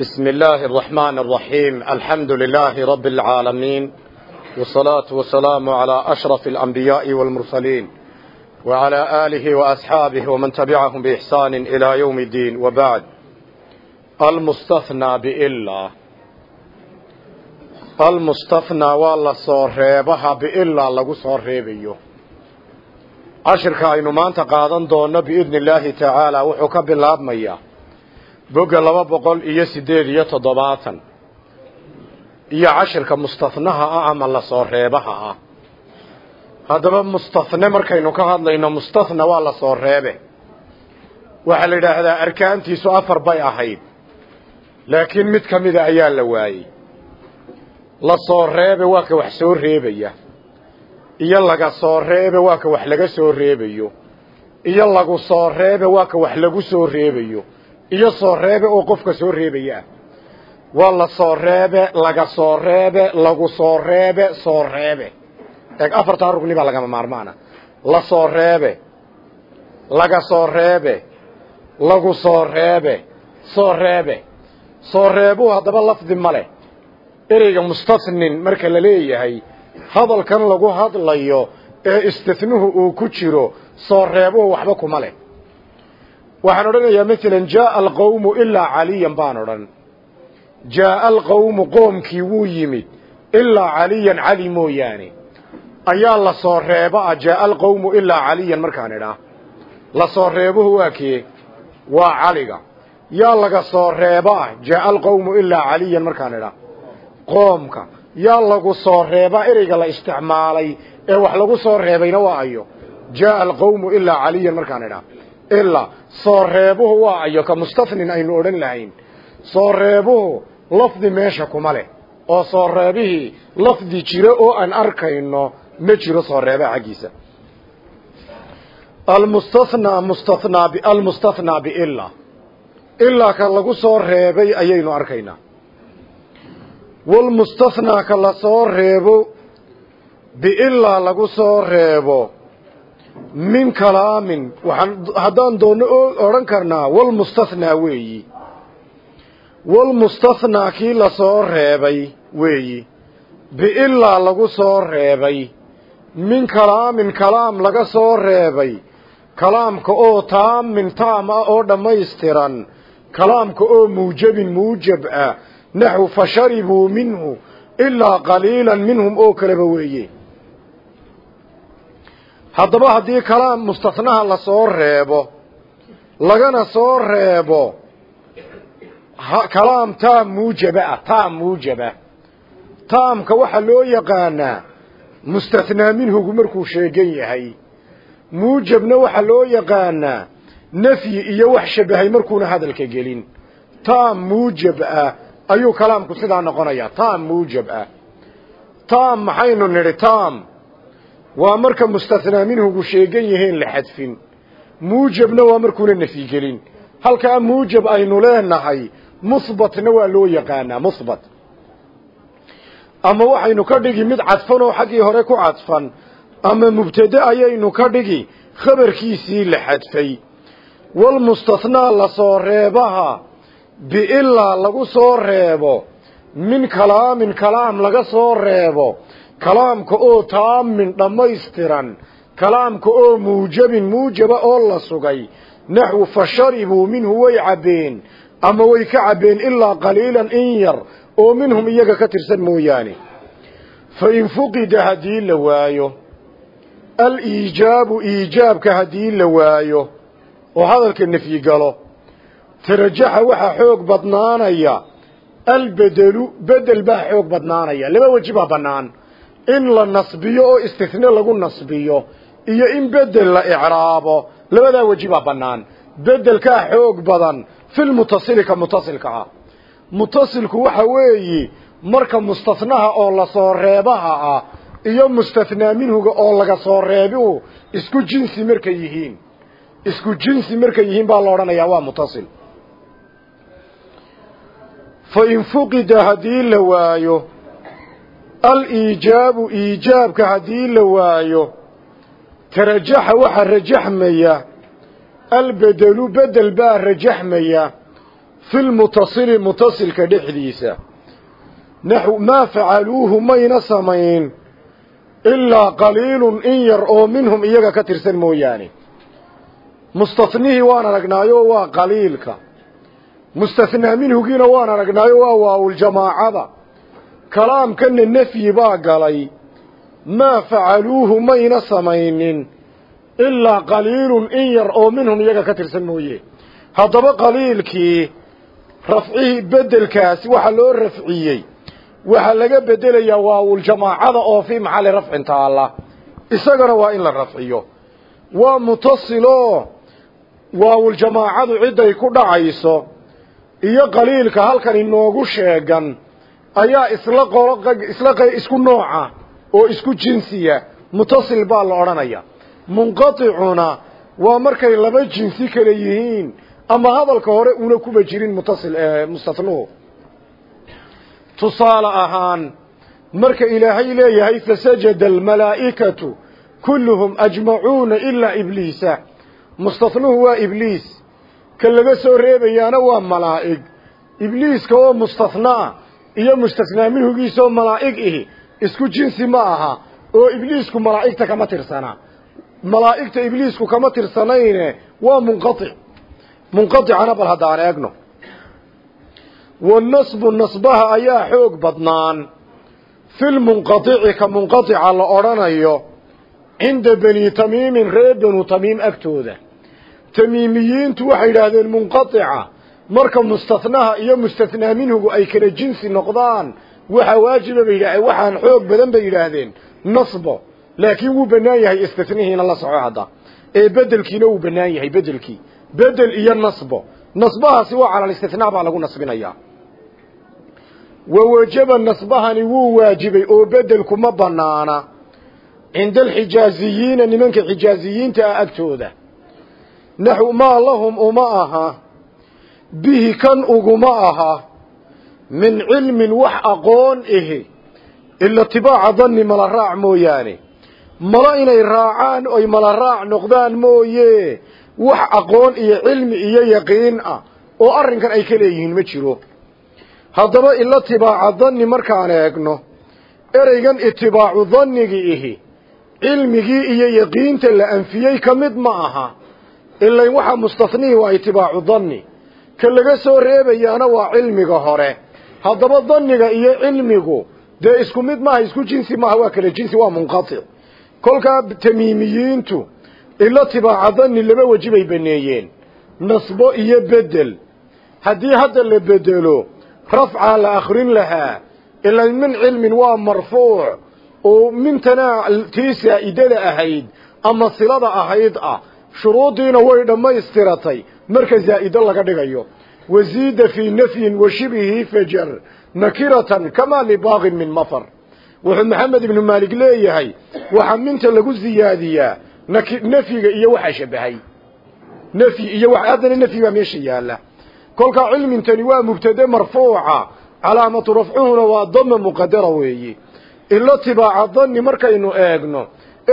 بسم الله الرحمن الرحيم الحمد لله رب العالمين والصلاة والسلام على أشرف الأنبياء والمرسلين وعلى آله وأصحابه ومن تبعهم بإحسان إلى يوم الدين وبعد المستثنى بإلا المستثنى والله صوريبها بإلا لغو صوريبيو cashirka aynu maanta qaadan doonno biidni illaahi tacaala wuxuu ka bilaabmayaa bogga laba boqol iyo siddeed iyo toddobaatan iyo cashirka mustahnaha ah ama la soo reebaha ah. Haddaba mustahne markaynu ka hadlayno mustahna waa la soo reebe. Waxaa la yidhaahdaa arkaantiisu afar bay ahayd laakiin mid ka mida ayaa la waayey. La soo reebe waa ka wax soo reebaya iyo laga soo reebe waa ka wax laga soo reebayo iyo lagu soo reebe waa ka wax lagu soo reebayo iyo soo reebe oo qofka soo reebaya. Waa la soo reebe laga soo reebe lagu soo reebe soo reebe. Eeg afartaa rugni baa lagama maarmaana. La soo reebe laga soo reebe lagu soo reebe soo reebe. Soo reebuu haddaba lafdi ma leh. Ereyga mustahnin marka la leeyahay hadalkan lagu hadlayo ee istihnuhu uu ku jiro soo reebuhu waxba kuma leh waxaan odhanayaa maalan jaaa alqawmu ilaa caliyan baan odhan. Jaaa alqawmu qoomkii wuu yimid ilaa caliyan cali mooyaane. Ayaa la soo reeba ah jaaa alqawmu ilaa caliyan markaan idhaa. La soo reebuhu waa kee? Waa caliga. Yaa laga soo reeba ah jaaa alqawmu ilaa caliyan markaan idhaa. Qoomka. Yaa lagu soo reebaa ereyga la isticmaalay ee wax lagu soo reebayna waa ayo. Jaaa alqawmu ilaa caliyan markaan idhaa ilaa soo reebuhu waa ayo ka mustahnin aynu odhan lahayn. Soo reebuhu lafdi meesha kuma leh oo soo reebihii lafdi jiro oo aan arkayno ma jiro soo reebaa xaggiisa. Almustathnaa mustathnaa almustathnaa biilaa ilaa ka lagu soo reebay ayaynu arkaynaa walmustathnaa ka la soo reebo biilaa lagu soo reebo min kalaamin haddaan doonno odhan karnaa walmustathnaa weeyi. Walmustathnaa kii la soo reebay weeyi. Biilaa lagu soo reebay. Min kalaamin kalaam laga soo reebay. Kalaamka oo taamin taam ah oo dhammaystiran. Kalaamka oo muujabin muujab ah. Naxu fasharibuu minhu ilaa qaliilan minhum oo kaleba weeye haddaba haddii kalaam mustahnaha la soo reebo lagana soo reebo kalaam taam muujaba ah taam muujaba taamka waxaa loo yaqaanaa mustathnaa minhugu markuu sheegan yahay. Muujabna waxaa loo yaqaanaa nafyi iyo wax shabahay markuuna hadalka gelin. Taam muujab ah ayuu kalaamku sidaa noqonayaa taam muujab ah. Taam maxaynu nidhi taam waa marka mustathnaa minhugu sheegan yahaen la xadfin. Muujabna waa markuuna nafyi gelin. Halkaa muujab aynu leenahay muhbatna waa loo yaqaanaa muhbat ama waxaynu ka dhigi mid cadfan oo xaggii hore ku cadfan ama mubtade ayaynu ka dhigi khabarkiisii la xadfay. Walmustathnaa la soo reebaha biilaa lagu soo reebo min kalaamin kalaam laga soo reebo kalaamka oo taamin dhammaystiran kalaamka oo muujabin muujaba oo la sugay naxwu fasharibuu minhu way cabbeen ama way ka cabbeen ilaa qaliilan in yar oo minhum iyaga ka tirsan mooyaane. Fa in fuqida haddii la waayo aliijaabu iijaabka haddii la waayo oo hadalka nafyi tarajaxa waxaa xoog badnaanaya albedelu bedel baa xoog badnaanaya laba weji baa bannaan in la nasbiyo oo istihne lagu nasbiyo iyo in bedel la icraabo labadaa weji baa bannaan. Bedelkaa xoog badan filmutasili ka mutasilka ah. Mutasilku waxa weeyi marka mustathnaha oo la soo reebaha ah iyo mustathnaa minhuga oo laga soo reebiu isku jinsi markay yihiin. Isku jinsi markay yihiin baa la odhanayaa waa mutasil. Fa in fuqida aliijaabu iijaabka haddii la waayo tarajaxa waxaa rajaxmaya albedelu bedel baa rajaxmaya filmutasili mutasilka dhexdiisa. Naxw maa facaluuhu mayna samayn ilaa qaliilun in yar oo minhum iyaga ka tirsan mooyaane. Mustathnihii waan aragnaayo waa qaliilka. Mustathnaa minhugiina waan aragnaayo waa waawuljamaacada kalaamkana nefyi baa galay maa facaluuhu mayna samaynin ilaa qaliilun in yar oo minhum iyaga ka tirsan mooye. Haddaba qaliilkii rafcihii beddelkaasi waxaa loo rafciyey. Waxaa laga bedelayaa waawuljamaacada oo fii maxalli rafcin taalla isagana waa in la rafciyo. Waa mutasiloo waawuljamaacadu cidday ku dhacayso. Iyo qaliilka halkan inoogu sheegan ayaa isla qolo isla isku nooca oo isku jinsiya mutasil baa la odhanaya. Munqaticuna waa markay laba jinsi kale yihiin ama hadalka hore una kuba jirin mutasil mustathnuhu tusaale ahaan marka ilaahay leeyahay fasajada almalaa'ikatu kulluhum ajmacuuna ilaa ibliisa. Mustathnuhu waa ibliis. Ka laga soo reebayaana waa malaa'ig. Ibliiska oo mustathnaa iyo mustathnaa minhugiisa oo malaa'ig ihi. Isku jinsi ma aha oo ibliisku malaa'igta kama tirsana. Malaa'igta ibliisku kama tirsanayne waa munqatic munqaticana bal haddaan eegno. Wanasbu nasbaha ayaa xoog badnaan. Filmunqadici ka munqadica la odhanayo cinda beni tamiimin reer benu tamiim agtooda. Tamiimiyiintu waxay yidhaahdeen munqadica marka mustathnaha iyo mustathnaa minhugu ay kala jinsi noqdaan waxaa waajiba bay yidhahdeen waxaan xoog badan bay yidhaahdeen nasbo. Laakiin wuu bannaan yahay istithnihiina la soco hadda. Ee bedelkiina wuu bannaan yahay bedelkii bedel iyo nasbo. Nasbahaasi waa cala alistithnaa baa lagu nasbinayaa. Wawajaba nasbahani wuu waajibay oo bedelku ma banaana cinda alxijaaziyiina nimanka xijaaziyiinta ah agtooda. Naxw maa lahum uma aha bihi kan uguma aha min cilmin wax aqoon ihi ila tibaaca danni mala raac mooyaane. Mala inay raacaan oy mala raac noqdaan mooye. Wax aqoon iyo cilmi iyo yaqiin ah oo arrinkan ay ka leeyihiin ma jiro. Haddaba ila tibaaca danni markaan eegno ereygan itibaacu dannigii ihi cilmigii iyo yaqiinta la anfiyey ka mid ma aha ilain waxaa mustathnihii waa itibaacu danni ka laga soo reebayaana waa cilmiga hore. Haddaba danniga iyo cilmigu dee isku mid maaha isku jinsi maaha waa kala jinsi waa munqatic kolkaa tamiimiyiintu ila tibaaca danni laba weji bay baneeyeen. Nasbo iyo bedel. Haddii hadda la bedelo rafcaa la akrin lahaa ila min cilmin waa marfuuc oo mintana tii saa'idada ahayd ama silada ahayd ah shuruuddiina way dhammaystiratay. Marka zaa'ido laga dhigayo. Waziida fii nafyin wa shibihi fajar nakiratan kamaa libaaqin min mafar wuxuu maxamed ibnu maalik leeyahay waxaa minta lagu ziyaadiyaa nafyiga iyo waxaa shabahay. Nafyi iyo haddana nafyi baa meesha yaalla kolkaa cilmintani waa mubtade marfuuca calaamatu rafcuhuna waa dama muqadara weeye ilo tibaaca danni markaynu eegno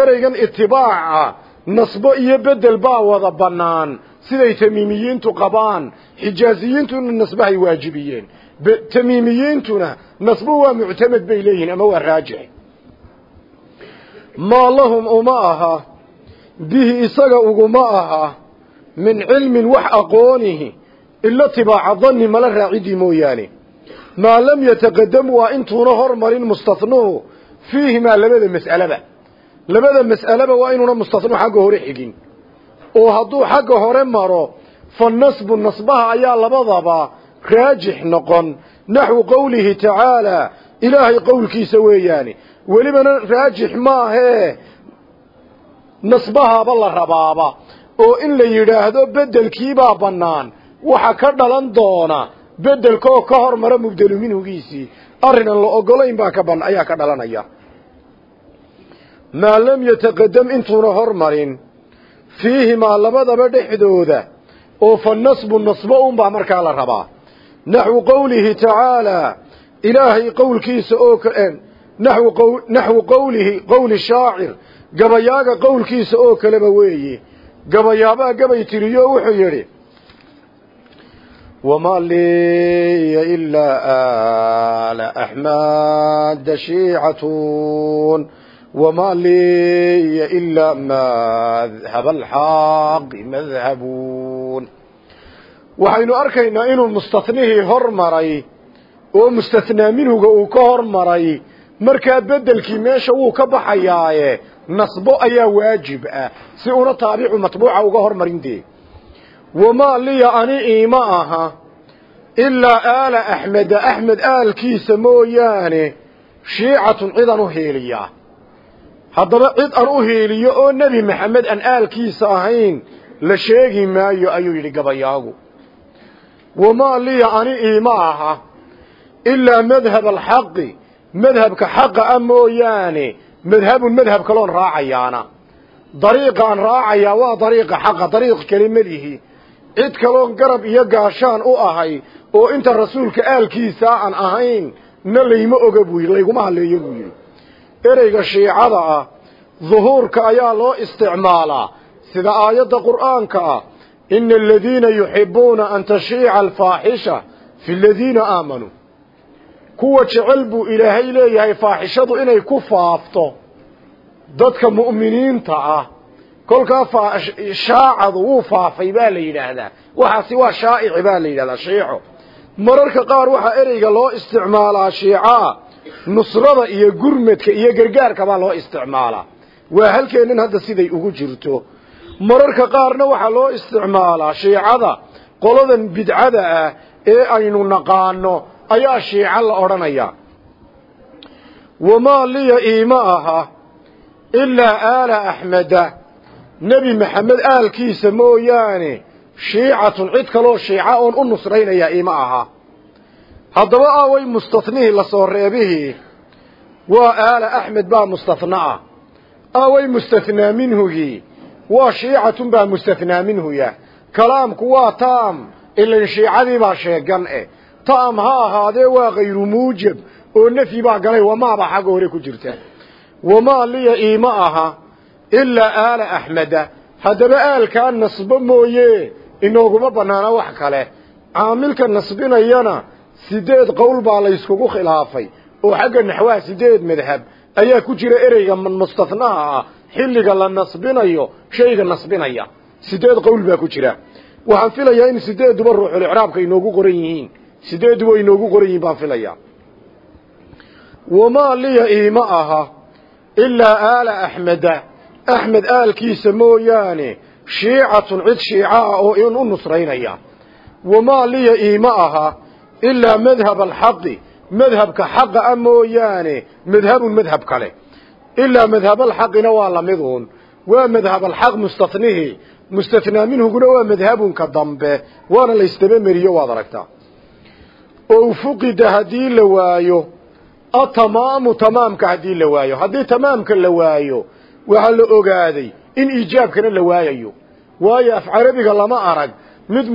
ereygan itibaaca nasbo iyo bedel baa wada bannaan. Siday tamiimiyiintu qabaan xijaaziyiintuna nasbahay waajibiyeen. Tamiimiyiintuna nasbo waa muctamed bay leeyihiin ama waa raajix. Maa lahum uma aha bihi isaga uguma aha min cilmin wax aqoonihi ila tibaaca danni mala raacidii mooyaane. Maa lam yataqadam waa intuuna hormarin mustathnuhu fiihimaa labada mas'aleba labada mas'aleba waa inuuna mustathnuhu xagga hore xigin. Oo hadduu xagga hore maro fa nasbu nasbaha ayaa labadaba raajix noqon. Naxwu qowlihi tacaalaa ilaahay qowlkiisa weeyaane welibana raajix maahee nasbahaaba la rabaaba. Oo in la yidhaahdo bedelkiibaa bannaan. Waxa ka dhalan doona bedelkaoo ka hormara mubdelu minhugiisii. Arrinan la ogolayn baa ka ban ayaa ka dhalanaya maa lam yataqadam intuuna hormarin. Fiihimaa labadaba dhexdooda oo fa nasbu nasbo unbaa markaa la rabaa. Naxwu qowlihi tacaalaa ilaahay qowlkiisa oo kale naxwu naxwu qowlihi qowli shaacir gabayaaga qowlkiisa oo kaleba weeye gabayaabaa gabay tiriyo wuxuu yidhi wamaa liya ilaa aala axmaada shiicatun وما لي إلا مذهب الحق مذهبون waxaynu arkaynaa inuu mustathnihii hormaray oo mustathnaa minhuga uu ka hormaray markaa beddelkii meesha wuu ka baxayaaye nasbo ayaa waajib ah si una taabicu matbuuca uga hormarin dee wamaa liya ani iima aha ilaa aala axmeda axmed aalkiisa mooyaane shiicatun cidan u hiiliyaa haddaba cid aan u hiiliyo oo nebi maxamed aan aalkiisa ahayn la sheegi maayo ayuu yidhi gabayaagu. Wamaa liya ani iima aha ilaa madhab alxaqi. Madhabka xaqa a mooyaane madhabun madhab kaloon raacayaana. Dariiqa aan raacayaa waa dariiqa xaqa dariiq keli melihi cid kaloon garab iyo gaashaan u ahay oo inta rasuulka aalkiisaa aan ahayn na layma oga buu yidhi layguma hadleeyo buu yidhi ereyga shiicada ah duhuurka ayaa loo isticmaalaa. Sida aayadda qur'aanka ah ina aladiina yuxibuuna an tashiica alfaaxisha fi aladiina aamanuu kuwa jecel buu ilaahay leeyahay faaxishadu inay ku faafto dadka mu'miniinta ah. Kolkaa shaacadu wuu faafay baa la yidhaahdaa. Waxaasi waa shaa'ici baa la yidhahdaa shiico. Mararka qaar waxaa ereyga loo isticmaalaa shiicaa nusrada iyo gurmadka iyo gargaarka baa loo isticmaalaa. Waa halkeennan hadda siday ugu jirto. Mararka qaarna waxaa loo isticmaalaa shiicada. Qoladan bidcada ah ee aynu naqaano ayaa shiico la odhanayaa wamaa liya iima aha ilaa aala axmeda. Nebi maxamed aalkiisa mooyaane shiicatun cid kaloo shiica oon u nusraynayaa iima aha haddaba aaway mustathnihii la soo reebihii waa aala axmed baa mustathnaa aaway mustathnaa minhugii waa shiicatun baa mustathnaa minhuya kalaamku waa taam ilan shiicadii baa sheegan eh taam ha ahaadee waa kayru muujab oo nafyi baa galay wamaabaa xagga hore ku jirta. Wamaa liya iima aha ilaa aala axmeda. Haddaba aalkaa nasbo mooye inooguma bannaana wax kale. Caamilka nasbinayana sideed qowl baa layskugu khilaafay oo xagga naxwaha sideed madhab ayaa ku jira ereyga mustahnaha ah xilliga la nasbinayo shayga nasbinaya. Sideed qowl baa ku jira. Waxaan filayaa in sideeduba ruuxulicraabka inoogu qoran yihiin. Sideeduba inoogu qoran yihiin baan filayaa. Wamaa liya iima aha ilaa aala axmeda. Axmed aalkiisa mooyaane shiicatun cid shiica ah oo in u nusraynaya. Wamaa liya iima aha ilaa madhab alxaqi madhabka xaqa mooyaane madhabun madhab kale ilaa madhabalxaqina waa lamiduun waa madhab alxaq mustathnihii mustathnaa minhuguna waa madhabunka dambe waana laysdaba meriyo waad aragtaa oo fuqida haddii la waayo atamaamu tamaamka haddii la waayo haddii tamaamka la waayo waxaa la ogaaday in iijaabkana la waayayo waayo af carabiga lama arag mid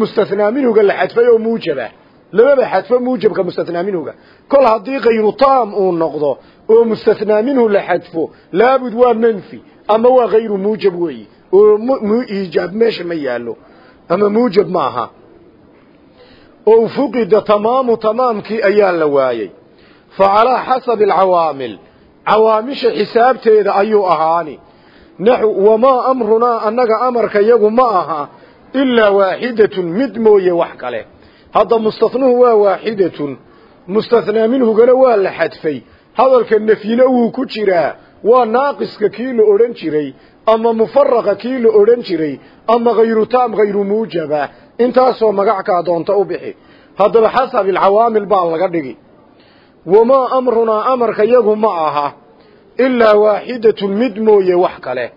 la lababa xadfo muujabka mustathnaa minhuga kol haddii kayru taam uu noqdo oo mustathnaa minhu la xadfo laabud waa manfi ama waa kayru muujab weeyi oo iijaab meesha ma yaallo ama muujab maaha oo fuqida tamaamu tamaamkii ayaa la waayey fa calaa xasabi alcawaamil cawaamisha xisaabteeda ayuu ahaani naxu wamaa amrunaa annaga amarka yagu ma aha ilaa waaxidatun mid mooye wax kale hadda mustathnuhu waa waaxidatun mustathnaa minhugana waa la xadfay. Hadalka nafyina wuu ku jiraa. Waa naaqiska kii la odhan jiray ama mufaraqa kii la odhan jiray ama hayru taam hayru muujaba. Intaasoo magackaa doonta u bixi. Haddaba xasabi alcawaamil baa laga dhigi. Wamaa amrunaa amarka yagu ma aha. Ilaa waaxidatun mid mooye wax kale.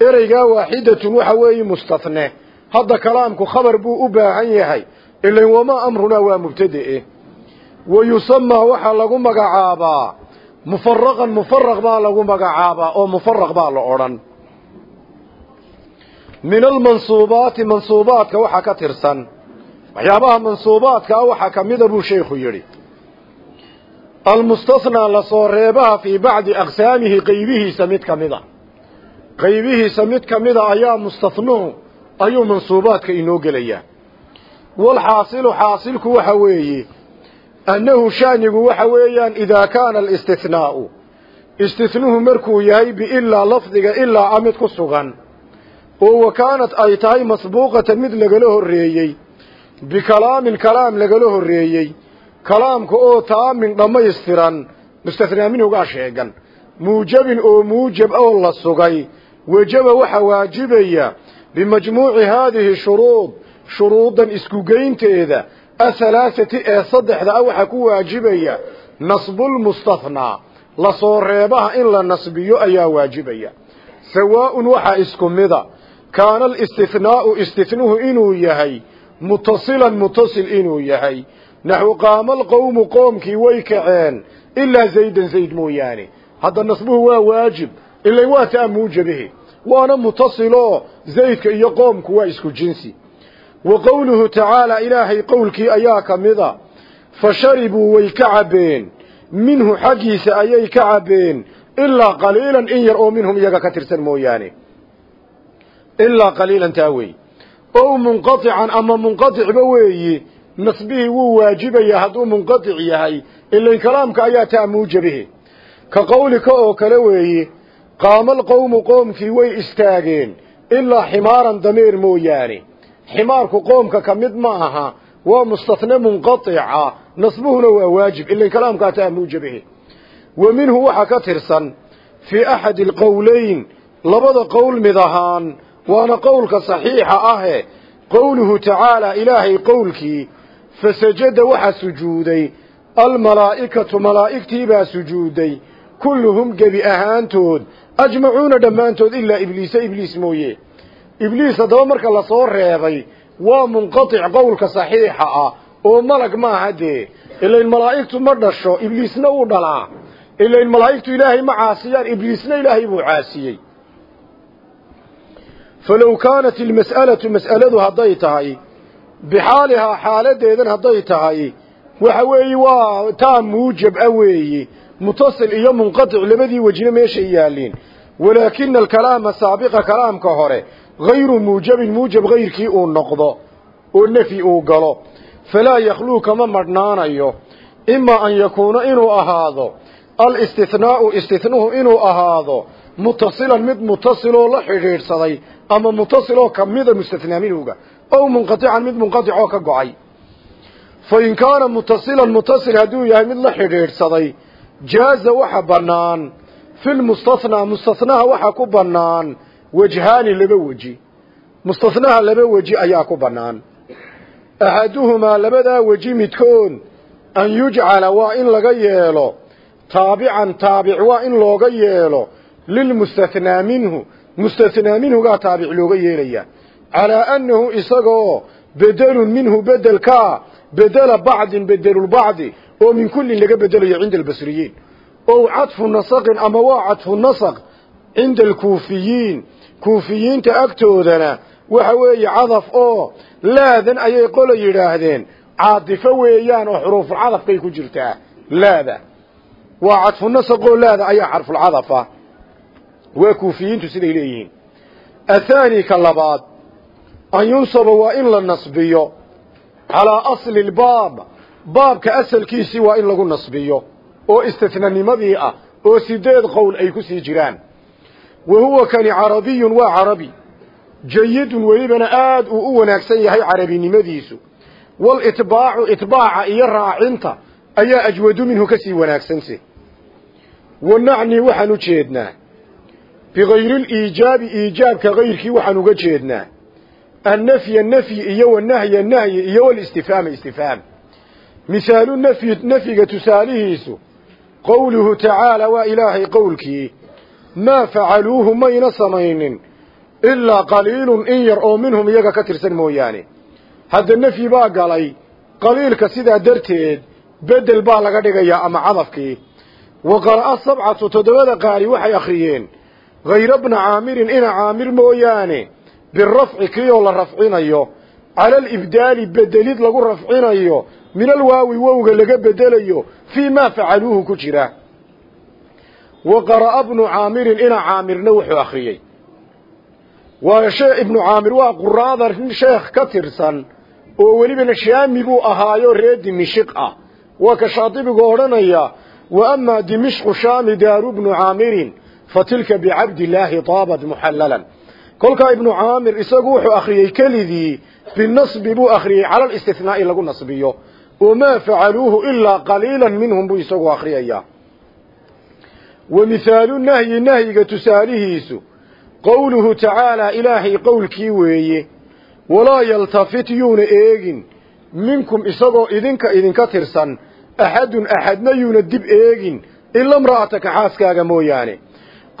Ereygaa waaxidatun waxa weeye mustathne hadda kalaamku khabar buu u baahan yahay ilan wamaa amrunaa waa mubtade wa yusamaa waxaa lagu magacaabaa. Mufaraqan mufaraq baa lagu magacaabaa oo mufaraq baa la odhan. Min almansuubaati mansuubaadka waxaa ka tirsan. Waxyaabaha mansuubaadka ah waxaa ka mida buu sheekhu yidhi. Almustathnaa la soo reebaha fii bacdi aqsaamihi qaybihiisa mid ka qaybihiisa mid ka mida ayaa mustathnuhu ayuu mansuubaadka inoo gelayaa walxaasilu xaasilku waxa weeye annahu shanigu waxa weeyaan idaa kaana alistihnaa'u istihnuhu markuu yahay biilaa lafdiga ilaa a mid ku sugan oo wa kaanad ay tahay masbuuqatan mid lagala horreeyey bikalaamin kalaam lagala horreeyey kalaamka oo taamin dhammaystiran mustathnaa minhugaa sheegan muujabin oo muujab oo la shuruudan iskugeynteeda athalaasati ee saddexda a waxaa ku waajibaya nasbulmustathnaa la soo reebaha in la nasbiyo ayaa waajibaya. Sawaa'un waxaa isku mida kaana alistihnaa'u istihnuhu inuu yahay mutasilan mutasil inuu yahay. Naxwu qaama alqowmu qoomkii way kaceen ilaa zaydan zayd mooyaane. Hadda nasbuhu waa waajib ilan waa taa muujabihi waana mutasiloo zaydka iyo qoomku waa isku jinsi wa qowluhu tacaala ilaahay qowlkii ayaa ka mida fa sharibuu way ka cabbeen. Minhu xaggiisa ayay ka cabbeen. Ilaa qaliilan in yar oo minhum iyaga ka tirsan mooyaane. Ilaa qaliilan taa wey. Ow munqatican ama munqaticba weeyi nasbihii wuu waajibayaa hadduu munqatic yahay ilain kalaamka ayaa taa muujabihi ka qowlika oo kale weeye qaama alqowmu qoomkii way istaageen ilaa ximaaran dameer mooyaane ximaarku qoomka ka mid ma aha waa mustatne munqatica nasbuhuna waa waajib ilain kalaamkaa taa muujabihi wa minhu waxaa ka tirsan fii axadi alqowleyn labada qowl mid ahaan waana qowlka saxiixa ahe qowluhu tacaalaa ilaahay qowlkii fasajada waxaa sujuuday almalaa'ikatu malaa'igtiibaa sujuuday kulluhum gebi ahaantood ajmacuuna dhammaantood ilaa ibliisa ibliis mooye ibliis haddaba marka la soo reebay waa munqatic qowlka saxiixa ah oo malag maaha dee. Ilain malaa'igtu ma dhasho ibliisna uu dhalaa. Ilain malaa'igtu ilaahay ma caasiyaan ibliisna ilaahay buu caasiyey. Falow kaanat ilmas'alatu mas'aladu hadday tahay bixaalihaa xaaladeedan hadday tahay waxa weeye waa taa muujab a weeye. Mutasil iyo munqatic labadii wejina meeshay yaalliin. Walaakina alkalaama saabiqa kalaamka hore hayru muujabin muujab hayrkii uu noqdo oo nefyi uu galo falaa yakhluu kama madhnaanayo imaa an yakuuna inuu ahaado alistihnaa'u istihnuhu inuu ahaado mutasilan mid mutasiloo la xidhiidhsaday ama mutasiloo kamida mustathnaa minhuga ow munqatican mid munqatic oo ka go'ay fa in kaana mutasilan mutasil hadduu yahay mid la xidhiidhsaday jaaza waxa bannaan filmustathnaa mustathnaha waxa ku bannaan wajhaani laba weji mustathnaha laba weji ayaa ku bannaan. Axaduhumaa labadaa weji midkood an yujcala waa in laga yeelo taabican taabic waa in looga yeelo lilmustathnaa minhu mustathnaa minhugaa taabic looga yeelaya calaa annahu isagoo bedelun minhu bedelkaa bedela bacdin bedelulbacdi oo min kullin laga bedelayo cinda albasriyiin. Ow cadfu nasaqin ama waa cadfu nasaq cinda alkuufiyiin kuufiyiinta agtoodana waxa weeye cadaf oo laadan ayay qola yidhaahdeen. Caadifo weeyaan oo xuruufulcadafkay ku jirtaa. Laada. Waa cadfu nasaqoo laada ayaa xarfulcadafa waa kuufiyiintu siday leeyihiin. Athaani ka labaad an yunsaba waa in la nasbiyo. Calaa asli lbaab baabka asalkiisii waa in lagu nasbiyo oo istithnanimadii ah oo sideed qowl ay ku jiraan wa huwa kani carabiyun waa carabi jayidun welibana aad uu u wanaagsan yahay carabinimadiisu walitbaacu itbaaca iyo raacinta ayaa ajwadu minhu ka sii wanaagsanse wa nacni waxaan u jeednaa bikayriiliijaabi iijaabka kayrkii waxaan uga jeednaa annafya nafyi iyo wanahya nahyi iyo walistifhaama istifhaam mihaalu nafyi nafyiga tusaalihiisu qowluhu tacaala waa ilaahay qowlkii maa facaluuhu mayna samaynin ilaa qaliilun in yar oo minhum iyaga ka tirsan mooyaane. Hadda nefyi baa galay qaliilka sidaa darteed bedel baa laga dhigayaa ama cadafkii. Wa qara'a sabcatu toddobada qaari waxay akhriyeen hayra bna caamirin ina caamir mooyaane birafci kii oo la rafcinayo cala alibdaali bedelid lagu rafcinayo min alwaawi wowga laga bedelayo fii maa facaluuhu ku jira wa qara'a bnu caamirin ina caamirna wuxuu akhriyey waa shee ibnu caamir waa quraada sheekh ka tirsan oo welibana shaami buu ahaayo reer dimishiq ah waa ka shaadibigu odhanaya wa amaa dimishqu shaami daaru bnu caamirin fa tilka bicabdillaahi taabat muxallalan kolkaa ibnu caamir isagu wuxuu akhriyey keligii binasbi buu akhriyey cala alistihnaai lagu nasbiyo wamaa facaluuhu ilaa qaliilan minhum buu isagu akhriyayaa wa mihaalu nahyi nahyiga tusaalihiisu. Qowluhu tacaalaa ilaahay qowlkii weeye. Walaa yaltafit yuuna eegin. Minkum isagoo idinka idinka tirsan. Axadun axadna yuuna dib eegin. Ila imra'ataka xaaskaaga mooyaane.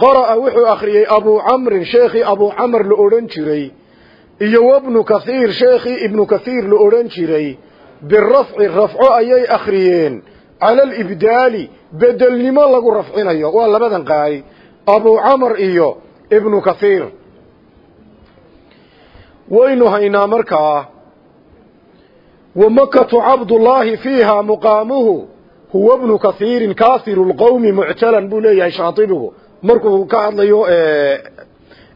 Qara'a wuxuu akhriyey abuu camrin sheekhii abuu camar la odhan jiray. Iyo wabnu kathiir sheekhii ibnu kathiir la odhan jiray. Birafci rafco ayay akhriyeen cala alibdaali bedelnimo lagu rafcinayo. Waa labadan qaari abuu camar iyo ibnu kathiir waynu haynaa markaa wa makatu cabdullaahi fiiha muqaamuhu huwa bnu kathiirin kahiru lqowmi muctalan buu leeyahay shaatibigu markuu ka hadlayo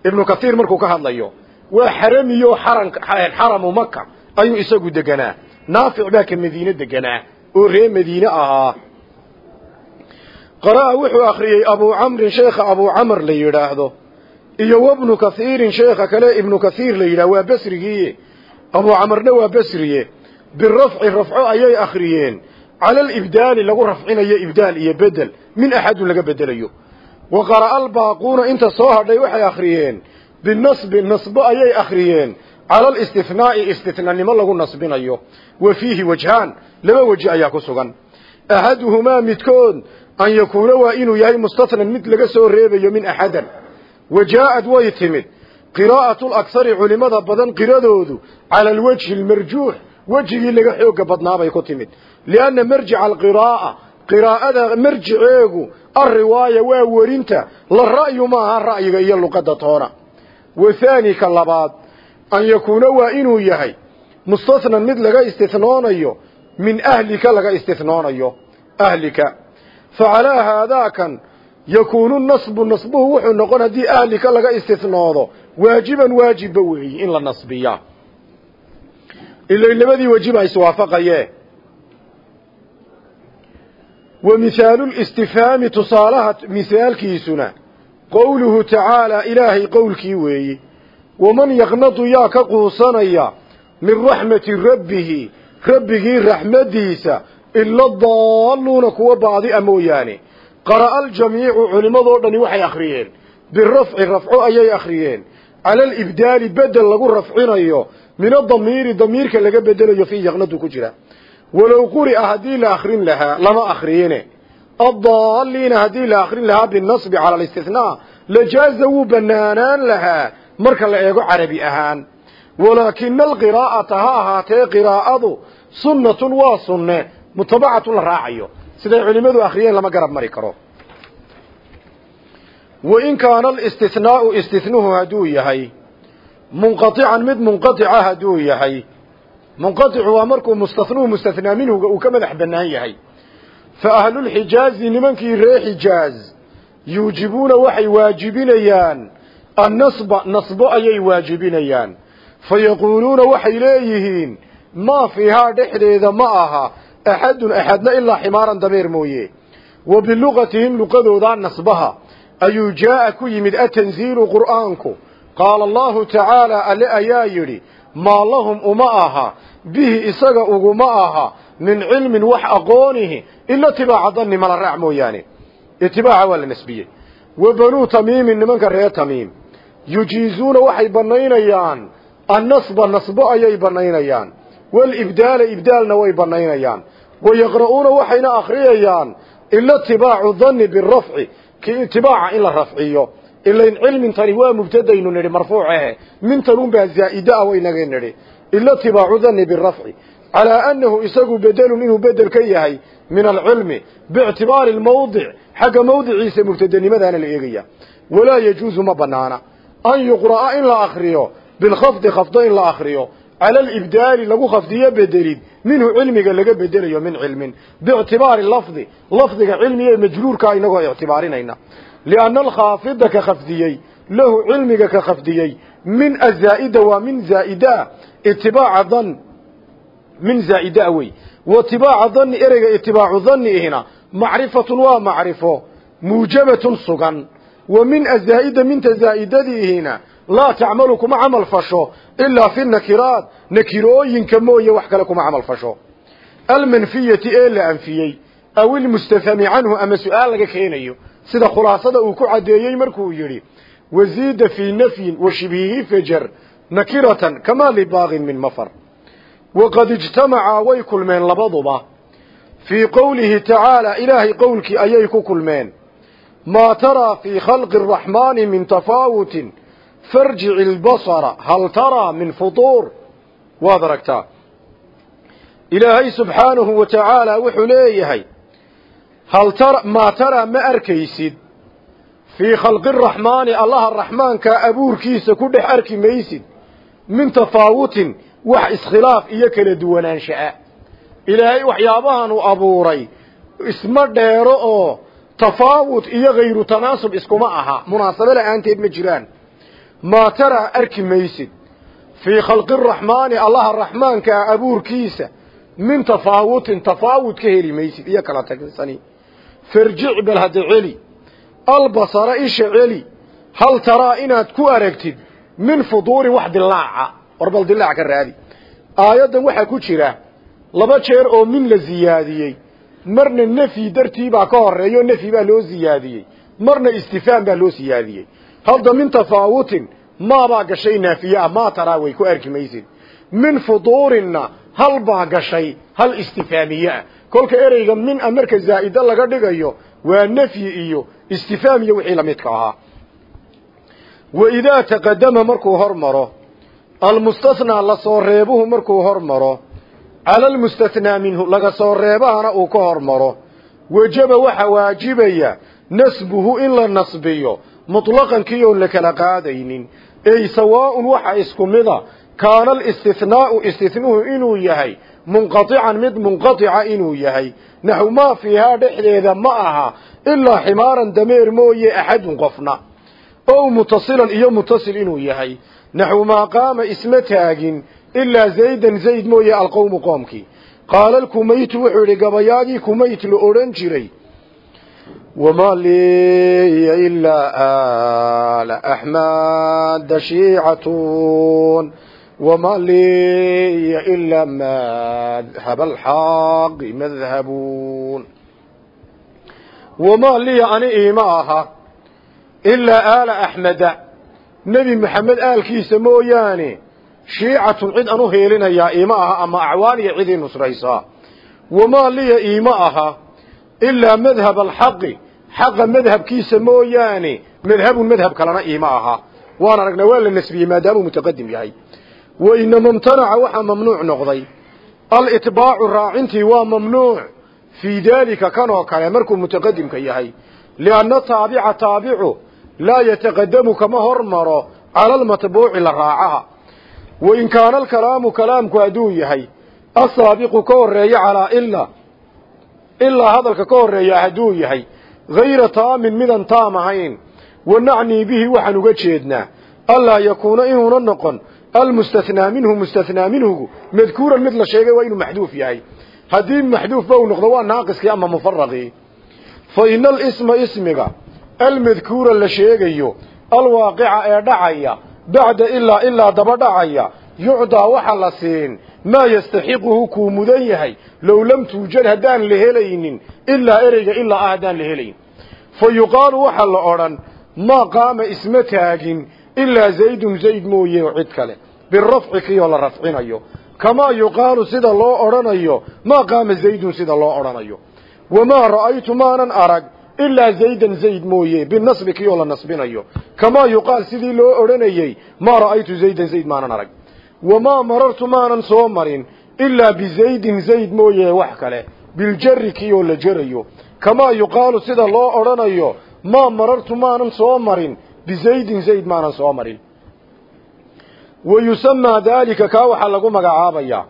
ibnu kathiir markuu ka hadlayo waa xaramiyo xaran xaramu maka ayuu isagu deganaa. Naafic baa ka madiine deganaa oo ree madiine ahaa. Qara'a wuxuu akhriyey abuu camrin sheekha abuu camar la yidhaahdo iyo wabnu kathiirin sheekha kale ibnu kathiir la yidhah waa besrigiiye abuu camarna waa besriye birafci rafco ayay akhriyeen. Cala alibdaali lagu rafcinayo ibdaal iyo bedel min axadun laga bedelayo. Wa qara'a albaaquuna inta soo hadhay waxay akhriyeen. Binasbi nasbo ayay akhriyeen cala alistihnaai istithnanimo lagu nasbinayo wa fiihi wajhaan laba weji ayaa ku sugan axaduhumaa midkood an yakuuna waa inuu yahay mustatnan mid laga soo reebayo min axadan wa jaa'ad way timid qiraa'atu lakhari culimmada badan qiradoodu cala alwajhi almarjuux wejigii laga xooga badnaabay ku timid lianna marjica alqiraa'a qiraa'ada marjiceegu alriwaaya waa werinta la ra'yu maaha ra'yiga iyo luqadda toona wa haani ka labaad an yakuuna waa inuu yahay mustasnan mid laga istinoonayo min ahlika laga istinoonayo ahlika. Fa calaa haadaakan yakuunu nasbu nasbuhu wuxuu noqon haddii ahlika laga istinoodo waajiban waajibba weeyi in la nasbiyaa. Ila labadii wajiba iswaafaqayee. Wa mihaalu listifhaami tusaalaha mihaalkiisuna qowluhu tacaalaa ilaahay qowlkii weeyi waman yaqnadu yaa ka quusanaya min raxmati rabbihi rabbigii raxmaddiisa ila daalluuna kuwa baadi'a mooyaane qara'a aljamiicu culimmadoo dhani waxay akhriyeen birafci rafco ayay akhriyeen cala alibdaali bedel lagu rafcinayo min adamiiri damiirka laga bedelayo fii yaqnadu ku jira walow quri'a haddii la akrin lahaa lama akriyine addaaliina haddii la akrin lahaa binasbi cala alistihnaa lajaaza wuu banaanaan lahaa marka la eego carabi ahaan walaakina alqiraa'ata ha ahaatee qiraa'adu sunnatun waa sunne mutabacatun la raacayo. Siday culimmadu akhriyeen lama garab mari karo. Wain kaana alistihnaau istihnuhu hadduu yahay munqaican mid munqaica hadduu yahay. Munqaicu waa markuu mustanuhu mustathnaa minhuga uu ka madax bannaan yahay. Fa ahlulxijaazi nimankii ree xijaaz yuujibuuna waxay waajibinayaan annasba nasbo ayay waajibinayaan fa yaquuluuna waxay leeyihiin maa fiihaa dhexdeeda ma aha axadun axadna ilaa ximaaran dameer mooye wa biluqatihim luqadoodaa nasbaha ayuu jaa'a ku yimid atanziilu qur'aanku qaala allahu tacaala alle ayaa yidhi maa lahum uma aha bihi isaga uguma aha min cilmin wax aqoonihi ila itibaaca danni mala raac mooyaane itibaaca waa la nasbiyey wa banuu tamiimin nimanka reer tamiim yujiizuuna waxay bannaynayaan. Annasba nasbo ayay bannaynayaan. Walibdaala ibdaalna way bannaynayaan. Wayaqra'uuna waxayna akhriyayaan. Ila itibaacu danni birafci kii itibaaca in la rafciyo. Ilain cilmin tani waa mubtadaynu nidhi marfuucehe mintanun baa zaa'ida ah waynaga nidhi. Ila itibaacu danni birafci calaa annahu isagu bedelun inuu bedel ka yahay min alcilmi. Biictibaari almawdic. Xagga mawdiciisa mubtadanimadaana la eegaya. Walaa yajuusu ma banaana an yuqra'a in la akriyo bilkhafdi khafdo in la akriyo cala alibdaali lagu khafdiyo bedelid minhu cilmiga laga bedelayo min cilmin biictibaari lafdi lafdiga cilmiga majruurkaa inagoo ictibaarinayna lianna alkhaafida ka khafdiyey lahu cilmiga ka khafdiyey min azaa'ida waa min zaa'ida itibaaca dan min zaa'ida wey watibaaca danni ereyga itibaacu danniihina macrifatun waa macrifo muujabatun sugan wa min azaa'ida minta zaa'idadiihina laa tacmalu kuma camal fasho ilaa fi nakiraat nakirooyinka mooye wax kale kuma camal fasho. Almanfiyati ee la anfiyey aw ilmustafhami canhu ama su'aal laga keenayo sida khulaasada uu ku caddeeyey markuu yidhi waziida fii nafyin wa shibhihi fajar nakiratan kamaa libaaqin min mafar. Waqad ijtamacaa way kulmeen labaduba. Fii qowlihi tacaala ilaahay qowlkii ayay ku kulmeen maa taraa fii khalqi araxmaani min tafaawutin farjici ilbasara hal taraa min futuur waad aragtaa ilaahay subxaanahu wa tacaala wuxuu leeyahay hal tara maa taraa ma arkaysid? Fii khalqi araxmaani allaha raxmaankaa abuurkiisa ku dhex arki maysid? Min tafaawutin wax iskhilaaf iyo hayru tanaasub iskuma aha munaasabo la'aanteed ma jiraan maa taraa arki maysid fii khalqi araxmaani allaha raxmaankaa abuurkiisa min tafaawutin tafaawut ka heli maysid iyo kala tagsani farjic bal hadda celi albasara isha celi hal taraa inaad ku aragtid min fuduuri wax dilaaca war bal dilaac ka raadi aayaddan waxaa ku jira laba jeer oo min la ziyaadiyey marna nefyi dartii baa ka horeeyo nefyi baa loo ziyaadiyey marna istifaam baa loo siyaadiyey. Hadda min tafaawutin maabaa gashay naafiye ah maa taraa way ku arki maysid. Min fuduurinna hal baa gashay hal istifaamiye ah. Kolka ereyga min a marka zaa'ida laga dhigayo waa nefyi iyo istifaam iyo wixii lamidka ahaa. Wa idaa taqadama markuu hor maro almustathnaa la soo reebuhu markuu hor maro cala almustathnaa minhu laga soo reebahana uu ka hor maro wajaba waxa waajibaya nasbuhu in la nasbiyo mutlaqankii oon la kala qaadaynin. Ey sawaa'un waxa isku mida kaana alistihnaa'u istihnuhu inuu yahay munqatican mid munqatica inuu yahay. Naxw maa fiihaa dhexdeeda ma aha ilaa ximaaran dameer mooye axadun qofna. Ow mutasilan iyo mutasil inuu yahay. Naxw maa isma taagin ilaa zaydan zayd mooye alqowmu qoomkii qaala alkumaytu wuxuu yidhi gabayaagii kumayt la odhan jiray wamaa liya ilaa aala axmada shiicatun wamaa liya ilaa madhaba alxaaqi madhabuun wamaa liya ani iima aha ilaa aala axmeda nebi maxamed aalkiisa mooyaane shiicatun cid aan u heelinayaa iima aha ama acwaan iyo cid ii nusraysaa wamaa liya iima aha ilaa madhab alxaqi. Xaqa madhabkiisa mooyaane madhabun madhab kalena iima aha. Waan aragnaa waa la nasbiyey maadaamuu mutaqadim yahay. Wa inama imtanaca waxaa mamnuuc noqday. Alitbaacu raacintii waa mamnuuc fii daalika kan oo kale markuu mutaqadimka yahay. Lianna taabica taabicu laa yataqadamu kama hormaro cala almatbuuci la raacaha wain kaana alkalaamu kalaamku hadduu yahay asaabiqu ka horreeya calaa ilaa ilaa hadalka ka horreeya hadduu yahay hayra taamin midaan taam ahayn. Wa nacnii bihi waxaan uga jeednaa allaa yakuuna inuuna noqon almustathnaa minhu mustathnaa minhugu madkuuran mid la sheegay waa inuu maxduuf yahay. Haddii maxduufba uu noqdo waa naaqiskii ama mufaraqii fa ina alisma ismiga almadkuura la sheegayo alwaaqica ee dhacaya bacda ilaa ilaa daba dhacaya yucdaa waxa la siin maa yastaxiquhu kuu mudan yahay low lam tuujad haddaan la helaynin ilaa ereyga ilaa ah haddaan la helayn. Fa yuqaalu waxa la odhan maa qaama isma taagin ilaa zaydun zayd mooye cid kale. Birafci kiyoo la rafcinayo. Kamaa yuqaalu sida loo odhanayo maa qaama zaydun sida loo odhanayo. Wamaa ra'aytu maanan arag ilaa zaydan zayd mooye binasbi kiyoo la nasbinayo. Kamaa yuqaal sidii loo odhanayey maa ra'aytu zaydan zayd maanan arag. Wamaa marartu maanan soo marin ilaa bizaydin zayd mooye wax kale. Biljari kiyoo la jerayo kamaa yuqaalu sida loo odhanayo maa marartu maanan soo marin bizaydin zayd maanan soo marin. Wa yusamaa daalika kaa waxaa lagu magacaabayaa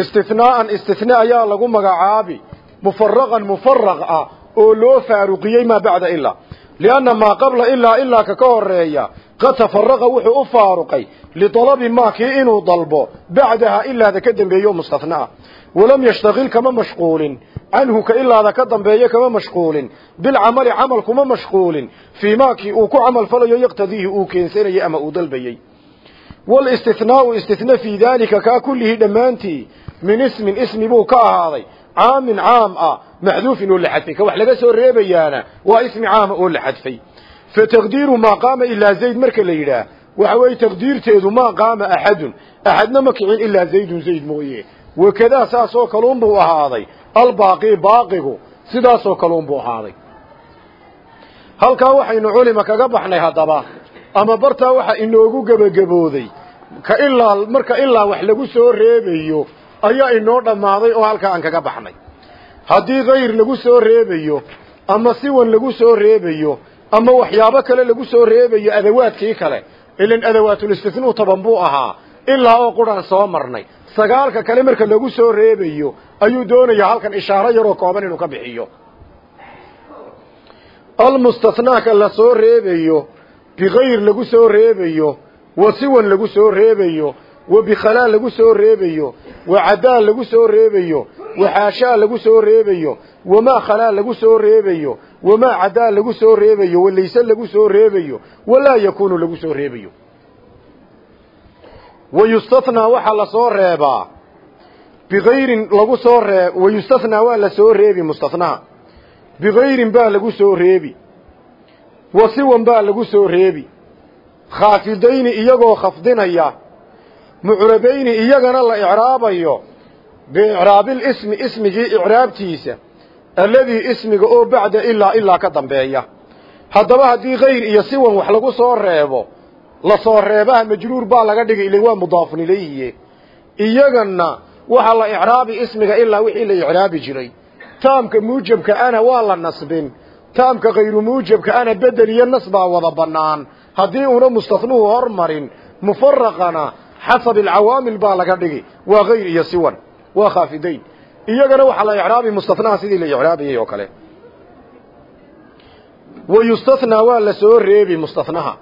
istihnaa'an istihna ayaa lagu magacaabi. Mufaraqan mufaraq ah oo loo faaruqiyey maa bacda ilaa lianna maa qabla ilaa ilaa ka ka horreeya qad tafaraqa wuxuu u faaruqay lidalabi maa kii inuu dalbo bacdaha ilaada ka dambeeyo mustathnaa walam yashtaqil kama mashquulin canhu ka ilaada ka dambeeyo kama mashquulin bilcamali camal kuma mashquulin fii maakii uu ku camal falayo yaqtadiihi uu keensanayey ama uu dalbayey. Wlistihnaau istihna fii daalika kaa kullihii dhammaantii min ismin ismi buu ka ahaaday caamin caam ah maxduufin oo la xadfay ka wax laga soo reebayaana waa ismi caama oo la xadfay fa taqdiiru maa qaama ilaa zayd marka la yidhaah waxa weeye taqdiirteedu maa qaama axadun axadna ma kicin ilaa zaydun zayd mooye wakadaa saasoo kaluunbuu ahaaday albaaqi baaqigu sidaasoo kaluunbuu ahaaday halkaa waxaynu culima kaga baxnay haddaba ama bartaa waxa inoogu gebagabooday ka ilaa marka ilaa wax lagu soo reebayo ayaa inoo dhammaaday oo halkaa aan kaga baxnay haddii kayr lagu soo reebayo ama siwan lagu soo reebayo ama waxyaabo kale lagu soo reebayo adawaadkii kale ilan adawaatul toban buu ahaa ilaa oo quraan soo marnay. Sagaalka kale marka lagu soo reebayo ayuu doonayaa halkan ishaaro yaroo kooban inuu ka bixiyo. Almustathnaaka la soo reebayo bikayr lagu soo reebayo wa siwan lagu soo reebayo wa bikhalaa lagu soo reebayo wa cadaa lagu soo reebayo wa xaashaa lagu soo reebayo wamaa khalaa lagu soo reebayo wamaa cadaa lagu soo reebayo walayse lagu soo reebayo walaa yakuunu lagu soo reebayo. Wayustathnaa waxaa la soo reebaa bikayrin lagu soo reeb wayustathnaa waa la soo reebi mustathnaa bikayrin baa lagu soo reebi wa siwan baa lagu soo reebi. Khaafidayni iyagoo khafdinaya mucrabayni iyagana la icraabayo biicraabilismi ismigii icraabtiisa alladii ismiga oo bacda ilaa ilaa ka dambeeya. Haddaba haddii kayr iyo siwan wax lagu soo reebo la soo reebaha majruur baa laga dhigay ila waa mudaafun ilayhiye iyagana waxaa la icraabi ismiga ilaa wixii la icraabi jiray. Taamka muujabka ana waa la nasbin. Taamka kayru muujabka ana bedel iyo nas baa wada bannaan. Haddii una mustathnuhu hormarin mufaraqana xasab alcawaamil baa laga dhigi waa kayr iyo siwan waa khaafidayn. Iyagana waxaa la icraabi mustathnaha sidii la icraabayay oo kale. Wa yustathnaa waa la soo reebi mustathnaha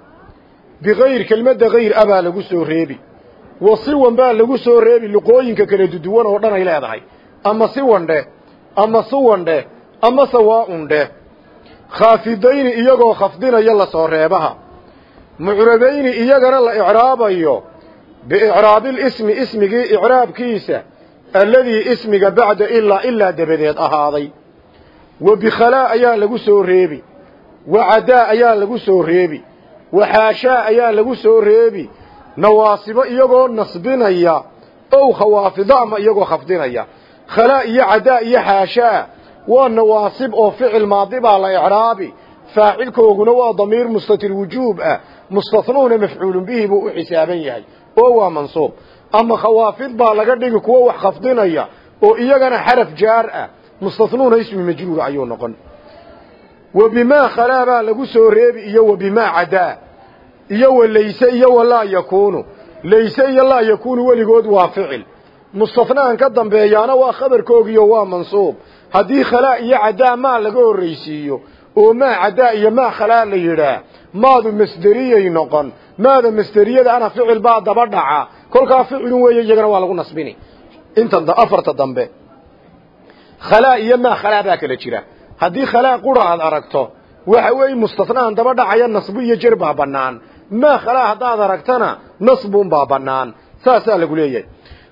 bikayr kelmadda kayr a baa lagu soo reebi. Wa siwan baa lagu soo reebi luqooyinka kala duduwan oo dhan ay leedahay. Ama siwan dheh ama suwan dheh ama sawaaun dheh. Khaafidayni iyagoo khafdinaya la soo reebaha. Mucrabayni iyagana la icraabayo. Biicraabilismi ismigii icraabkiisa alladii ismiga bacda ilaa ilaa dabadeed ahaaday. Wa bikhalaa ayaa lagu soo reebi. Wa cadaa ayaa lagu soo reebi. Wa xaashaa ayaa lagu soo reebi. Nawaasibo iyagoo nasbinaya. Ow khawaafido ama iyagoo khafdinaya. Khalaa iyo cadaa iyo xaashaa waa nawaasib oo ficil maadi baa la icraabi. Faacilkooguna waa damiir mustatir wujuub ah. Mustathnuuna mafcuulun bihi buu u xisaaban yahay. Oo waa mansuub ama khawaafid baa laga dhigi kuwo wax khafdinaya oo iyagana xaraf jaar ah. Mustathnuuna ismi majruura ayuu noqon. Wa bimaa khalaa baa lagu soo reebi iyo wa bimaa cadaa. Iyo wa layse iyo wa laa yakuunu. Layse iyo laa yakuunu weligood waa ficil. Mustathnaan ka dambeeyaana waa khabarkoogiyo waa mansuub. Haddii khalaa iyo cadaa maa laga horraysiiyo oo maa cadaa iyo maa khalaa la yidhaah maadu masderiyay noqon maada masderiyada ana ficil baa daba dhaca. Kolkaa ficilun weeye iyagana waa lagu nasbini. Intan afarta dambe. Khalaa iyo maa khalaa baa kala jira. Haddii khalaa qura aad aragto waxa weeye mustathnaan daba dhacaya nasbu iyo jer baa bannaan. Maa khalaa aragtana nasbun baa bannaan. Saasaa lagu leeyahay.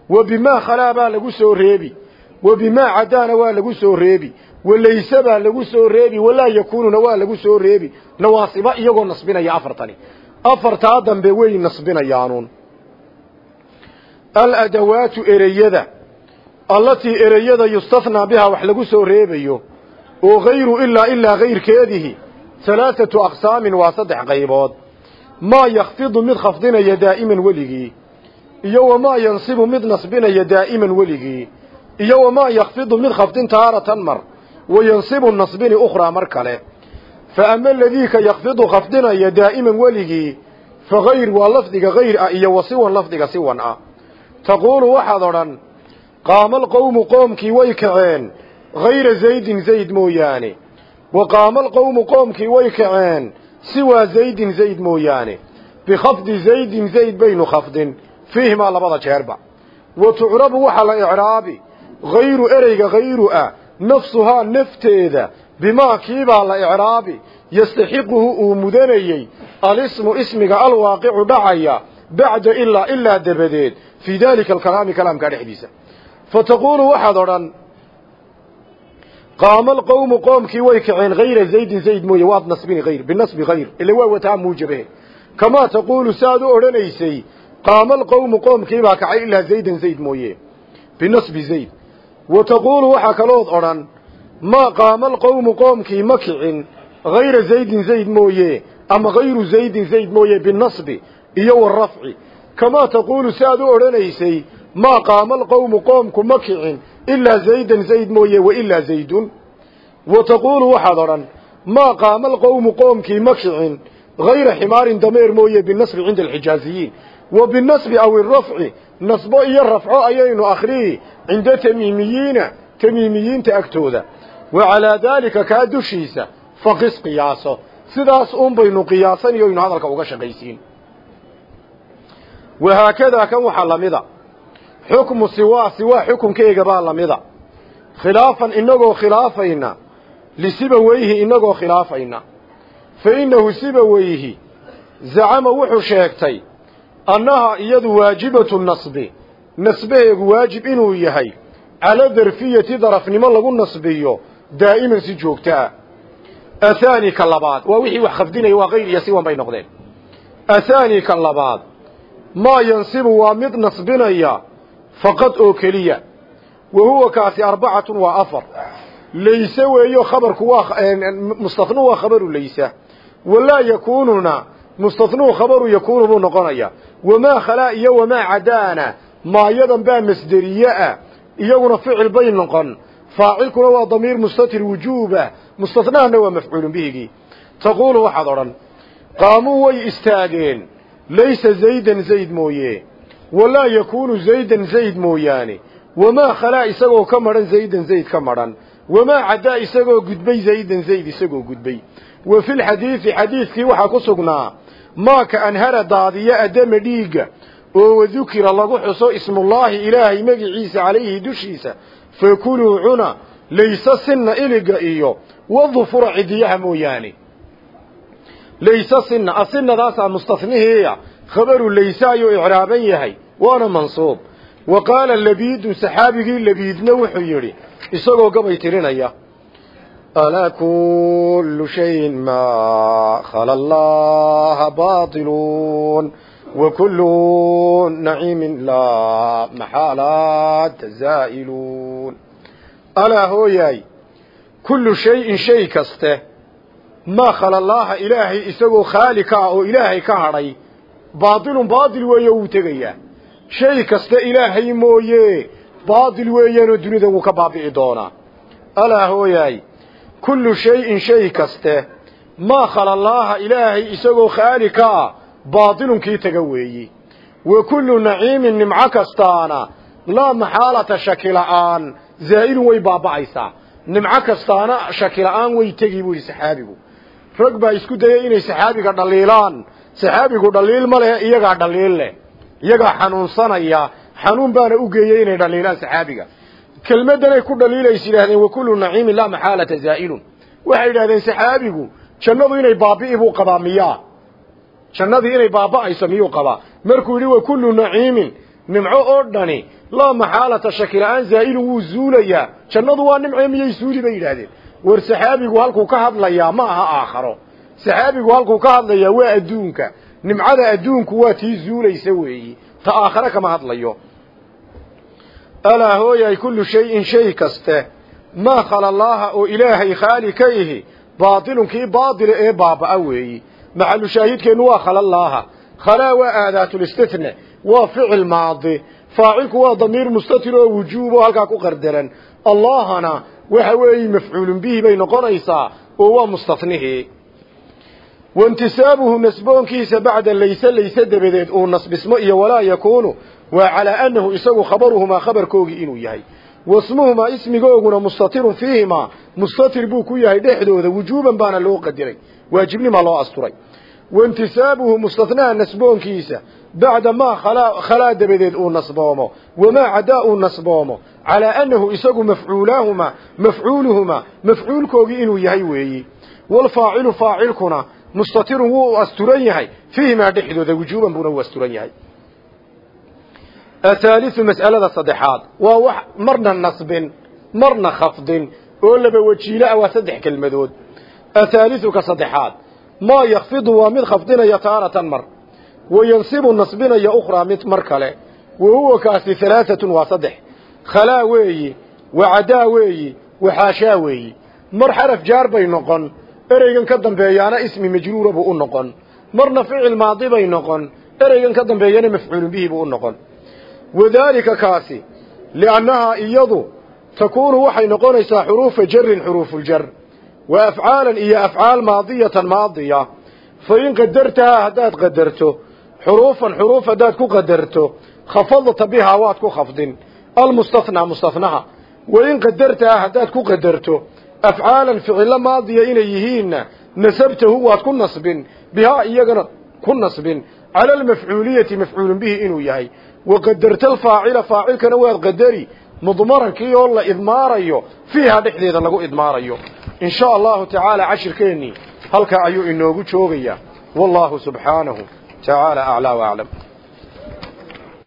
Wa bimaa khalaa baa lagu soo reebi. Wa bimaa cadaana waa lagu soo reebi. Walayse baa lagu soo reebi. Walaa yakuununa waa lagu soo reebi. Nawaasiba iyagoo nasbinaya afartani afartaa dambe way nasbinayaanuun aladawaatu ereyada allatii ereyada yustathnaa bihaa wax lagu soo reebayo oo hayru ilaa ilaa kayrkeedihi halaathatu aqsaamin waa saddex qaybood. Maa yakhfidu mid khafdinaya daa'iman weligii iyo wamaa yansibu mid nasbinaya daa'iman weligii iyo wamaa yakhfidu mid khafdin taaratan mar wa yansibu nasbini ukhraa mar kale fa ama aladiika yakhfidu khafdinaya daa'iman weligii fa hayr waa lafdiga hayr ah iyo wa siwan lafdiga siwan ah taquulu waxaad odhan qaama alqowmu qoomkii way kaceen hayra zaydin zayd mooyaane wa qaama alqowmu qoomkii way kaceen siwaa zaydin zayd mooyaane bikhafdi zaydin zayd baynu khafdin fiihimaa labada jeerba wa bimaa kiibaa la icraabi yastaxiquhu uu mudanayey alismu ismiga alwaaqicu dhacaya bacda ilaa ilaa dabadeed. Fii daalika alkalaami kalaamkaa dhexdiisa. Fa taquulu waxaad odhan qaama alqowmu qoomkii way kaceen hayra zaydin zayd mooye waad nasbini hayr binasbi hayr ila waa wataa muujabe kamaa taquulu saaad u odhanaysay qaama alqowmu qoomkiibaa kacay ilaa zaydan zayd mooye binasbi zayd. Wa taquulu waxaa kalood odhan maa qaama alqowmu qoomkii ma kicin. Hayra zaydin zayd mooye ama hayru zaydin zayd mooye binasbi iyo warafci kamaa taquulu saaad u odhanaysay maa qaama alqowmu qoomku ma kicin ilaa zaydan zayd mooye wailaa zaydun. Wa taquulu waxaad odhan maa qaama alqowmu qoomkii ma kicin hayra ximaarin dameer mooye binasbi cinda alxijaaziyiin wa binasbi aw irafci nasbo iyo rafco ayaynu akhriyi cinda tamiimiyiina tamiimiyiinta agtooda wa calaa daalika kaa dushiisa faqis qiyaaso sidaas uun baynu qiyaasaniyo aynu hadalka uga shaqaysiin. Wahaakadaa kan waxaa lamida xukmu siwaa siwaa xukunkeega baa lamida khilaafan inagoo khilaafayna lisibaweyhi inagoo khilaafayna fa innahu sibaweyhi zacama wuxuu sheegtay annaha iyadu waajibatu nasbi. Nasbaheegu waajib inuu yahay cala darfiyati darafnimo lagu nasbiyo daa'iman si joogto ah. athaani ka labaad waa wixii wax khafdinaya waa kayr iyo siwan bay noqdeen. athaani ka labaad maa yansibu waa mid nasbinaya faqad oo keliya. wa huwa kaasi arbacatun waa afar layse weeyo khabarku waa mustathnuu waa khabaru laysa walaa yakuununa mustathnuu khabaru yakuunu buu noqonaya wamaa khalaa iyo wamaa cadaana maayadan baa masderiye iyaguna ficil bay noqon faacilkuna waa damiir mustatir wujuuba mustathnahana waa mafcuulun bihigii taquulu waxaad odhan qaamuu way istaageen laysa zaydan zayd mooye walaa yakuunu zaydan zayd mooyaane wamaa khalaa isagoo ka madhan zaydan zayd ka madhan wamaa caddaa isagoo gudbay zaydan zayd isagoo gudbay. Wa filxadiidi xadiidkii waxaa ku sugnaa maaka anhara daadiya adama dhiigga oo wadukira lagu xuso ismullaahi ilaahay magiciisa calayhi dushiisa fakuluu cuna laysa sinna iliga iyo wadufura cidiyaha mooyaane. Laysa sinna asinadaasaa mustahnihiiya khabaru laysa ayuu icraaban yahay waana mansuub. Wa qaala labiidun saxaabigii labiidna wuxuu yidhi isagoo gabay tirinaya alaa kullu shayin maa khala allaha baatiluun wa kullu naciimin laa maxaalaata zaa'iluun alaa hooyaay kullu shayin shay kaste maa khala allaaha ilaahay isagoo khaali ka ah oo ilaahay ka hadhay baatilun baatil weeye wuu tegayaa shay kasta ilaahay mooye baatil weeyaanoo dunida wuu ka baabi'i doonaa alaa hooyaay kullu shayin shay kaste baatilunkii taga weeyi. Wa kullu naciimin nimco kastaana. Laa maxaalata shaki la'aan zaa'ilun way baaba'aysaa. Nimco kastaana shaki la'aan way tegi buu yidhi saxaabigu. Rag baa isku dayay inay saxaabiga dhaliilaan. Saxaabigu dhaliil ma leh iyagaa dhaliil leh. Iyagaa xanuunsanaya. Xanuun baana u geeyey inay dhaliilaan saxaabiga. Kelmaddanay ku dhaliilays yidhahdeen wa kullu naciimin laa maxaalata zaa'ilun waxay yidhahdeen saxaabigu jannadu inay baabi'i buu qabaa jannadii inay baaba'ayso miyuu qabaa? Markuu yidhi wa kullu naciimin. Nimco oo dhani. Laa maxaalata shakila-aan zaa'ilun wuu zuulayaa. Jannadu waa nimcee miyay suuli bay yidhaahdeen. War saxaabigu halkuu ka hadlayaa ma aha aakharo. Saxaabigu halkuu ka hadlayaa waa adduunka. Nimcada adduunku waa tii zuulaysa weeyi. Ta aakhare kama hadlayo. Alaa hooyay kullu shayin shay kaste. Maa khala allaaha oo ilaahay khaali ka ihi baatilun kii baatila ee baaba'a weeyi maxalu shaahidkeennu waa khalallaaha. Khalaa waa aadaatulistithne waa ficil maadi. Faacilku waa damiir mustatir oo wujuubo halkaa ku qardaran. Allahana waxa weeye mafcuulun bihi bay noqonaysaa oo waa mustathnihii waintisaabuhu nasboonkiisa bacda layse layse dabadeed uu nasbismo iyo walaa yakuunu waa calaa annahu isagu khabaruhumaa khabarkoogii inuu yahay. Wasmuhumaa ismigooguna mustatirun fiihimaa mustatir buu ku yahay dhexdooda wujuuban baana loo qadiray waajibnimaa loo asturay. Waintisaabuhu mustatnaha nasboonkiisa. Bacda maa khalaa dabadeed uu nasboomo. Wamaa cadaa uu nasboomo. Calaa annahu isagu mafcuulaahumaa mafcuuluhumaa mafcuulkoogii inuu yahay weeyi. Waalfaacilu faacilkuna mustatirun wuu asturan yahay. Fiihimaa dhexdooda wujuuban buuna u asturan yahay. Athaaliu mas'alada saddexaad. Waa wax marna nasbin marna khafdin oo laba wajiilo ah waa saddex kelmadood athaaliu ka saddexaad maa yakfidu waa mid khafdinaya taaratan mar wayansibu nasbinaya ukhraa mid mar kale wa huwa kaasi halaaatun waa saddex khalaa weeyi wacadaa weeyi waxaashaa weeyi mar xaraf jaar bay noqon ereygan ka dambeeyaana ismi majruura buu u noqon marna ficil maadi bay noqon ereygan ka dambeeyana mafcuulun bihi buu u noqon wadaalika kaasi liannahaa iyadu takuunu waxay noqonaysaa xuruufa jarin xuruufuljar wa afcaalan iyo afcaal maadiyatan maadiya. Fa in qadartahaa haddaad qadarto xuruufan xuruuf haddaad ku qadarto khafadta bihaa waad ku khafdin. Almustathnaa mustathnaha. Wa in qadartahaa haddaad ku qadarto afcaalan ficilo maadiya inay yihiinna nasabtahu waad ku nasbin. Bihaa iyagana ku nasbin. Cala almafcuuliyati mafcuulun bihi inuu yahay. Wa qadarta alfaacila faacilkana waad qadari. Mudmarankii oo la idmaarayo fiiha dhexdeeda lagu idmaarayo in sha allahu tacaala cashirkeennii halkaa ayuu inoogu joogayaa wallahu subxaanahu tacaala aclaa waaclam